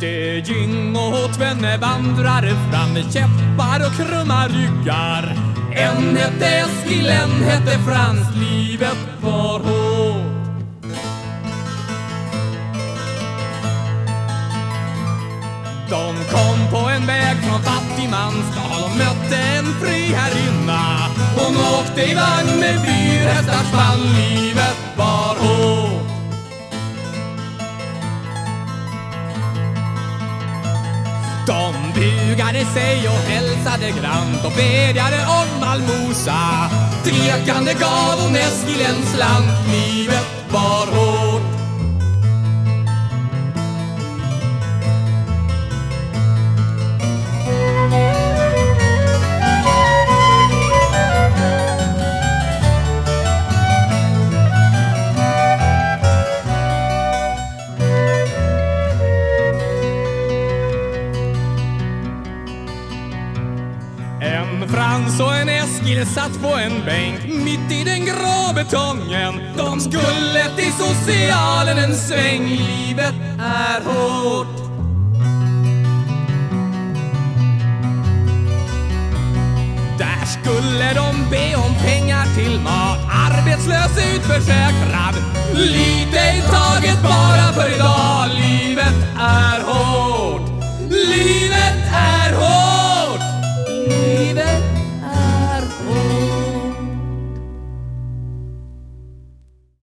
Det ging och tvenne vandrare fram med käppar och krumma ryggar. En hette Eskil, en hette Frans, livet var hårt. De kom på en väg från fattigmansdal och mötte en friherrinna. Hon åkte i vagn med fyrhästars spann, livet De bugade sig och hälsade grant och bedjade om allmosa. Tvekande gav hon Eskil en slant, livet var hårt. En Frans och en Eskil satt på en bänk mitt i den grå betongen. De skulle till socialen en sväng, livet är hårt. Där skulle de be om pengar till mat, arbetslös utförsäkrad. Lite i taget bara